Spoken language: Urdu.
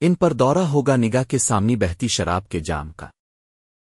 ان پر دورہ ہوگا نگاہ کے سامنے بہتی شراب کے جام کا۔